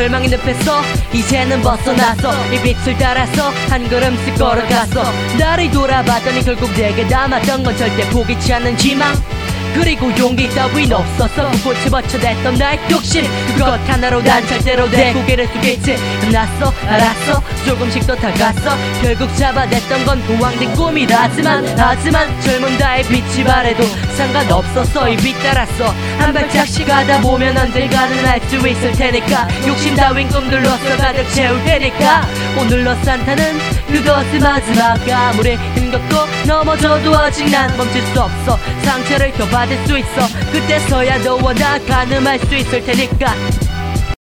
절망이 늪에서 이제는 벗어났어 이 빛을 따라서 한 걸음씩 걸어갔어 나를 돌아봤더니 결국 내게 남았던 건 절대 포기치 않는 희망 그리고 용기 따윈 없었어 그 꽃을 버텨냈던 나의 욕심. 그것 하나로 난 절대로 내 고개를 숙이지. 났어 알았어. 조금씩 더 다갔어 결국 잡아냈던 건 도황된 꿈이라지만 하지만 젊은 나의 빛이 바래도 상관없었어 이 빛 따랐어. 한 발짝씩 가다 보면 언젠가는 알 수 있을 테니까. 욕심 따윈 꿈들로서 가득 채울 테니까. 오늘로 산타는 그것을 마지막 아무리 힘겹고 넘어져도 아직 난 멈출 수 없어. 상처를 더 받을 수 있어. 그때서야 너와 나 가늠할 수 있을 테니까